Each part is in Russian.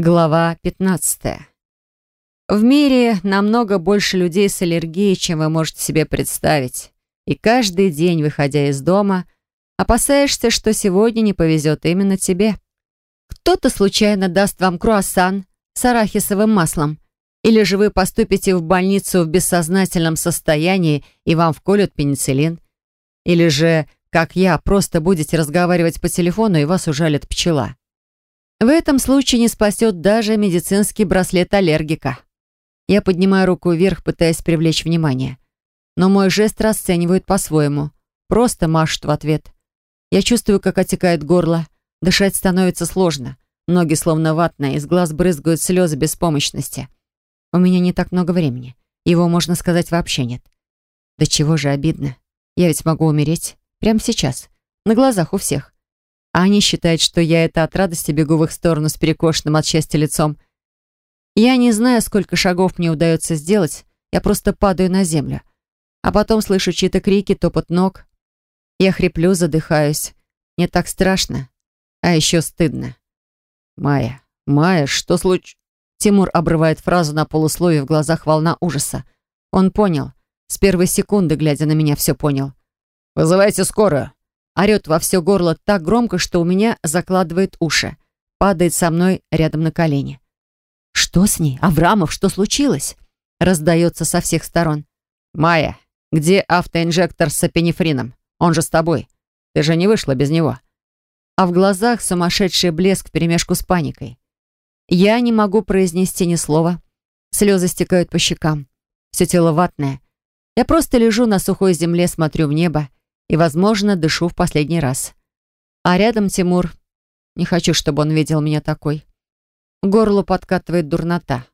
Глава 15. В мире намного больше людей с аллергией, чем вы можете себе представить. И каждый день, выходя из дома, опасаешься, что сегодня не повезет именно тебе. Кто-то случайно даст вам круассан с арахисовым маслом, или же вы поступите в больницу в бессознательном состоянии и вам вколют пенициллин, или же, как я, просто будете разговаривать по телефону и вас ужалит пчела. В этом случае не спасет даже медицинский браслет аллергика. Я поднимаю руку вверх, пытаясь привлечь внимание. Но мой жест расценивают по-своему. Просто машут в ответ. Я чувствую, как отекает горло. Дышать становится сложно. Ноги словно ватные, из глаз брызгают слезы беспомощности. У меня не так много времени. Его, можно сказать, вообще нет. Да чего же обидно. Я ведь могу умереть. Прямо сейчас. На глазах у всех. А они считают, что я это от радости бегу в их сторону с перекошенным от счастья лицом. Я не знаю, сколько шагов мне удается сделать, я просто падаю на землю. А потом слышу чьи-то крики, топот ног. Я хриплю, задыхаюсь. Мне так страшно, а еще стыдно. «Майя, Майя, что случилось?» Тимур обрывает фразу на полусловие, в глазах волна ужаса. Он понял. С первой секунды, глядя на меня, все понял. «Вызывайте скорую!» Орет во все горло так громко, что у меня закладывает уши. Падает со мной рядом на колени. «Что с ней? Аврамов, что случилось?» Раздается со всех сторон. «Майя, где автоинжектор с апенефрином? Он же с тобой. Ты же не вышла без него». А в глазах сумасшедший блеск вперемешку с паникой. Я не могу произнести ни слова. Слезы стекают по щекам. Все тело ватное. Я просто лежу на сухой земле, смотрю в небо и, возможно, дышу в последний раз. А рядом Тимур. Не хочу, чтобы он видел меня такой. Горло подкатывает дурнота.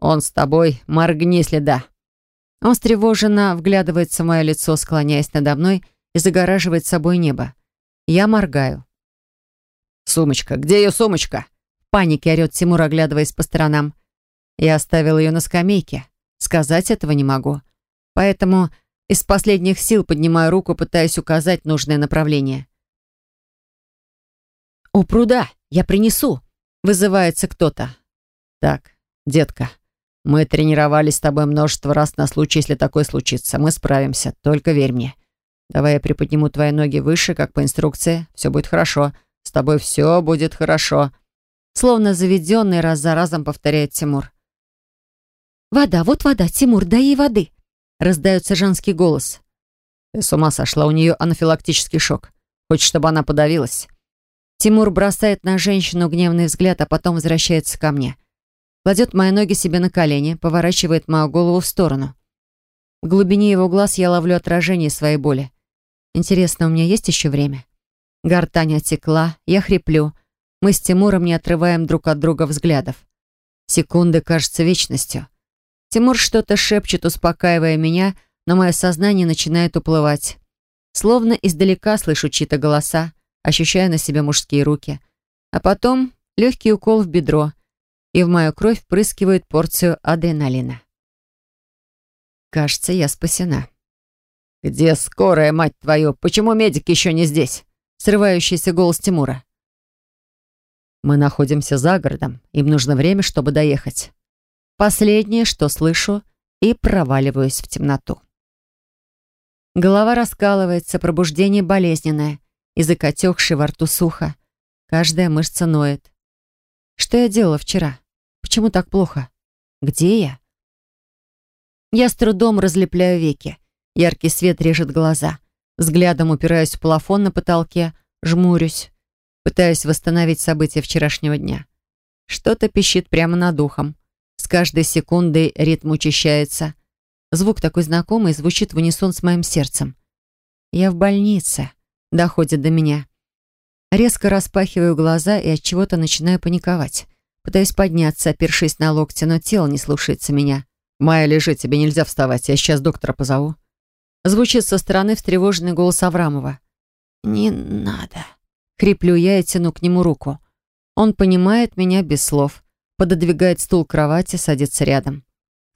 «Он с тобой, моргни следа». Он встревоженно вглядывается в мое лицо, склоняясь надо мной и загораживает собой небо. Я моргаю. «Сумочка! Где ее сумочка?» В панике орет Тимур, оглядываясь по сторонам. Я оставил ее на скамейке. Сказать этого не могу. Поэтому из последних сил поднимаю руку, пытаясь указать нужное направление. «У пруда! Я принесу!» — вызывается кто-то. «Так, детка, мы тренировались с тобой множество раз на случай, если такое случится. Мы справимся, только верь мне. Давай я приподниму твои ноги выше, как по инструкции. Все будет хорошо. С тобой все будет хорошо». Словно заведенный раз за разом повторяет Тимур. «Вода, вот вода, Тимур, дай ей воды!» Раздается женский голос. Ты с ума сошла, у нее анафилактический шок. Хочешь, чтобы она подавилась? Тимур бросает на женщину гневный взгляд, а потом возвращается ко мне. Кладет мои ноги себе на колени, поворачивает мою голову в сторону. В глубине его глаз я ловлю отражение своей боли. Интересно, у меня есть еще время? Гортань отекла, я хриплю. Мы с Тимуром не отрываем друг от друга взглядов. Секунды кажутся вечностью. Тимур что-то шепчет, успокаивая меня, но мое сознание начинает уплывать. Словно издалека слышу чьи-то голоса, ощущая на себе мужские руки. А потом легкий укол в бедро, и в мою кровь впрыскивают порцию адреналина. Кажется, я спасена. «Где скорая, мать твою? Почему медик еще не здесь?» Срывающийся голос Тимура. «Мы находимся за городом. Им нужно время, чтобы доехать». Последнее, что слышу, и проваливаюсь в темноту. Голова раскалывается, пробуждение болезненное, язык отекший, во рту сухо. Каждая мышца ноет. Что я делала вчера? Почему так плохо? Где я? Я с трудом разлепляю веки. Яркий свет режет глаза. Взглядом упираюсь в плафон на потолке, жмурюсь. Пытаюсь восстановить события вчерашнего дня. Что-то пищит прямо над ухом. С каждой секундой ритм учащается. Звук такой знакомый звучит в унисон с моим сердцем. Я в больнице. Доходит до меня. Резко распахиваю глаза и от чего-то начинаю паниковать. Пытаюсь подняться, опершись на локти, но тело не слушается меня. «Майя, лежи, тебе нельзя вставать. Я сейчас доктора позову». Звучит со стороны встревоженный голос Аврамова. «Не надо». Хриплю я и тяну к нему руку. Он понимает меня без слов пододвигает стул к кровати, садится рядом.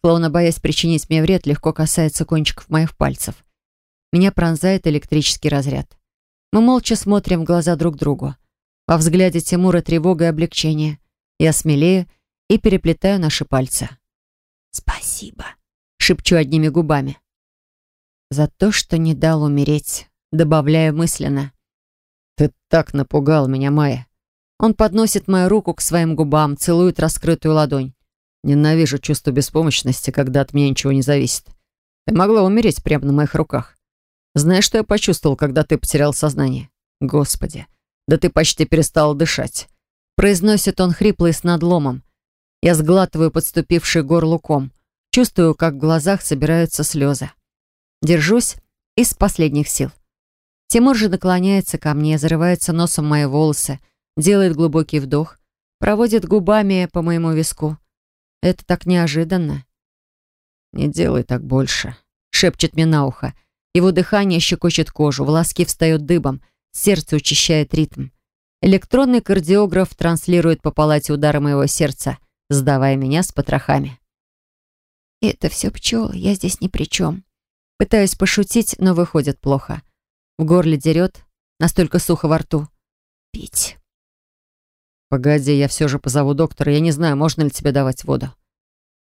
Словно боясь причинить мне вред, легко касается кончиков моих пальцев. Меня пронзает электрический разряд. Мы молча смотрим в глаза друг другу. Во взгляде Тимура тревога и облегчение. Я смелею и переплетаю наши пальцы. «Спасибо», — шепчу одними губами. «За то, что не дал умереть», — добавляю мысленно. «Ты так напугал меня, Майя». Он подносит мою руку к своим губам, целует раскрытую ладонь. Ненавижу чувство беспомощности, когда от меня ничего не зависит. Ты могла умереть прямо на моих руках. Знаешь, что я почувствовал, когда ты потерял сознание? Господи, да ты почти перестал дышать. Произносит он хрипло и с надломом. Я сглатываю подступивший горлу ком. Чувствую, как в глазах собираются слезы. Держусь из последних сил. Тимур же наклоняется ко мне, зарывается носом мои волосы, делает глубокий вдох, проводит губами по моему виску. Это так неожиданно. «Не делай так больше», — шепчет мне на ухо. Его дыхание щекочет кожу, волоски встают дыбом, сердце учащает ритм. Электронный кардиограф транслирует по палате удары моего сердца, сдавая меня с потрохами. «Это все пчелы, я здесь ни при чем». Пытаюсь пошутить, но выходит плохо. В горле дерет, настолько сухо во рту. «Пить». «Погоди, я все же позову доктора. Я не знаю, можно ли тебе давать воду».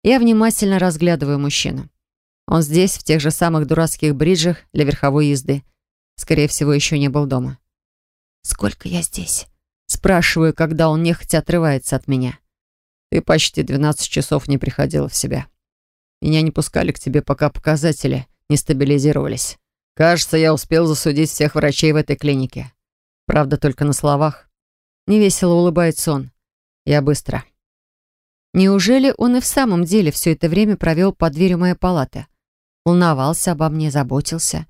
Я внимательно разглядываю мужчину. Он здесь, в тех же самых дурацких бриджах для верховой езды. Скорее всего, еще не был дома. «Сколько я здесь?» Спрашиваю, когда он нехотя отрывается от меня. «Ты почти 12 часов не приходила в себя. Меня не пускали к тебе, пока показатели не стабилизировались. Кажется, я успел засудить всех врачей в этой клинике. Правда, только на словах. Невесело улыбается он. Я быстро. Неужели он и в самом деле все это время провел под дверью моей палаты? Волновался обо мне, заботился.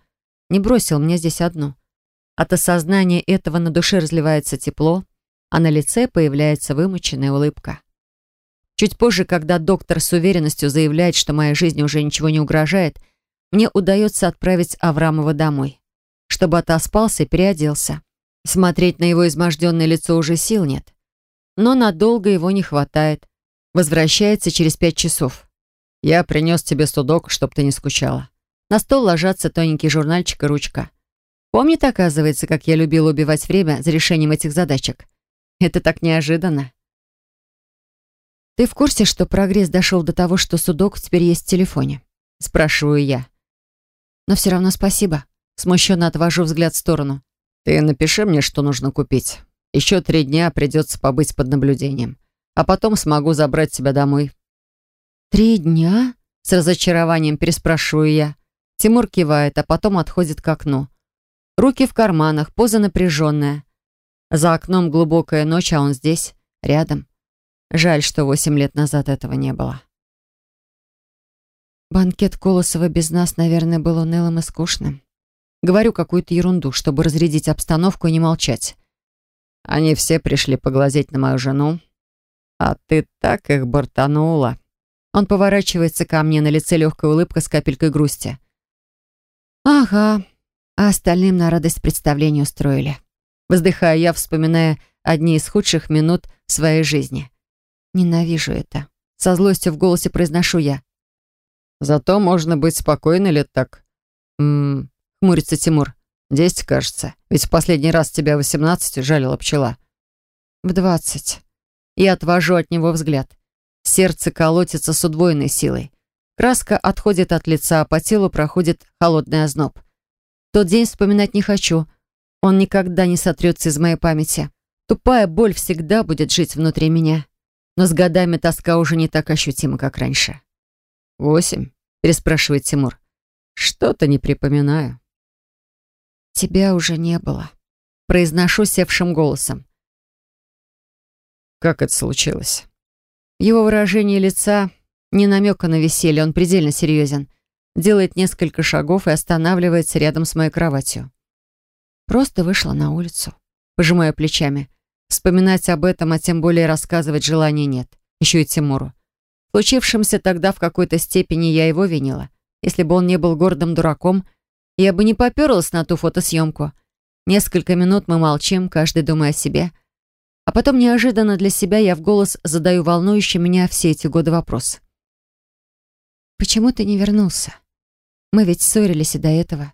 Не бросил меня здесь одну. От осознания этого на душе разливается тепло, а на лице появляется вымученная улыбка. Чуть позже, когда доктор с уверенностью заявляет, что моей жизни уже ничего не угрожает, мне удается отправить Аврамова домой, чтобы отоспался и переоделся. Смотреть на его изможденное лицо уже сил нет. Но надолго его не хватает. Возвращается через пять часов. Я принес тебе судок, чтоб ты не скучала. На стол ложатся тоненький журнальчик и ручка. Помнит, оказывается, как я любила убивать время за решением этих задачек? Это так неожиданно. «Ты в курсе, что прогресс дошел до того, что судок теперь есть в телефоне?» Спрашиваю я. «Но все равно спасибо». Смущенно отвожу взгляд в сторону. Ты напиши мне, что нужно купить. Еще три дня придется побыть под наблюдением. А потом смогу забрать тебя домой». «Три дня?» — с разочарованием переспрашиваю я. Тимур кивает, а потом отходит к окну. Руки в карманах, поза напряженная. За окном глубокая ночь, а он здесь, рядом. Жаль, что восемь лет назад этого не было. Банкет Колосова без нас, наверное, был унылым и скучным. Говорю какую-то ерунду, чтобы разрядить обстановку и не молчать. Они все пришли поглазеть на мою жену. А ты так их бортанула. Он поворачивается ко мне, на лице легкая улыбка с капелькой грусти. Ага, а остальным на радость представление устроили. Вздыхаю я, вспоминая одни из худших минут своей жизни. Ненавижу это. Со злостью в голосе произношу я. Зато можно быть спокойной лет так. -м, — хмурится Тимур. «Десять, кажется. Ведь в последний раз тебя восемнадцать жалила пчела». «В двадцать». Я отвожу от него взгляд. Сердце колотится с удвоенной силой. Краска отходит от лица, а по телу проходит холодный озноб. Тот день вспоминать не хочу. Он никогда не сотрется из моей памяти. Тупая боль всегда будет жить внутри меня. Но с годами тоска уже не так ощутима, как раньше. «Восемь?» — переспрашивает Тимур. «Что-то не припоминаю». «Тебя уже не было», — произношу севшим голосом. «Как это случилось?» Его выражение лица не намека на веселье, он предельно серьезен. Делает несколько шагов и останавливается рядом с моей кроватью. Просто вышла на улицу, пожимая плечами. Вспоминать об этом, а тем более рассказывать желания нет. Еще и Тимуру. Случившимся тогда в какой-то степени я его винила. Если бы он не был гордым дураком — я бы не поперлась на ту фотосъемку. Несколько минут мы молчим, каждый думая о себе. А потом неожиданно для себя я в голос задаю волнующий меня все эти годы вопрос. «Почему ты не вернулся? Мы ведь ссорились и до этого.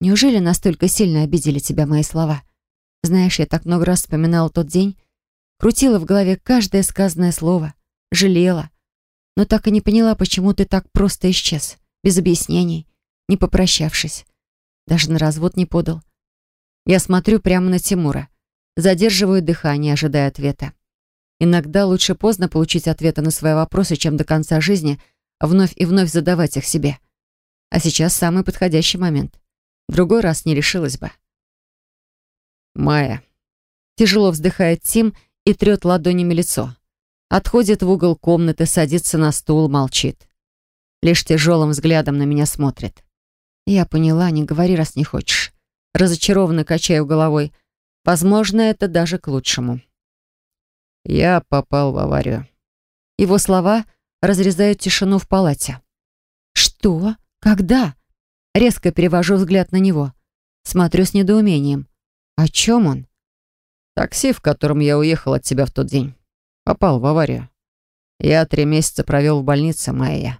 Неужели настолько сильно обидели тебя мои слова? Знаешь, я так много раз вспоминала тот день. Крутила в голове каждое сказанное слово. Жалела. Но так и не поняла, почему ты так просто исчез. Без объяснений. Не попрощавшись. Даже на развод не подал. Я смотрю прямо на Тимура. Задерживаю дыхание, ожидая ответа. Иногда лучше поздно получить ответы на свои вопросы, чем до конца жизни вновь и вновь задавать их себе. А сейчас самый подходящий момент. Другой раз не решилась бы. Майя. Тяжело вздыхает Тим и трет ладонями лицо. Отходит в угол комнаты, садится на стул, молчит. Лишь тяжелым взглядом на меня смотрит. Я поняла, не говори, раз не хочешь. Разочарованно качаю головой. Возможно, это даже к лучшему. Я попал в аварию. Его слова разрезают тишину в палате. «Что? Когда?» Резко перевожу взгляд на него. Смотрю с недоумением. «О чем он?» «Такси, в котором я уехал от тебя в тот день. Попал в аварию. Я три месяца провел в больнице, Майя.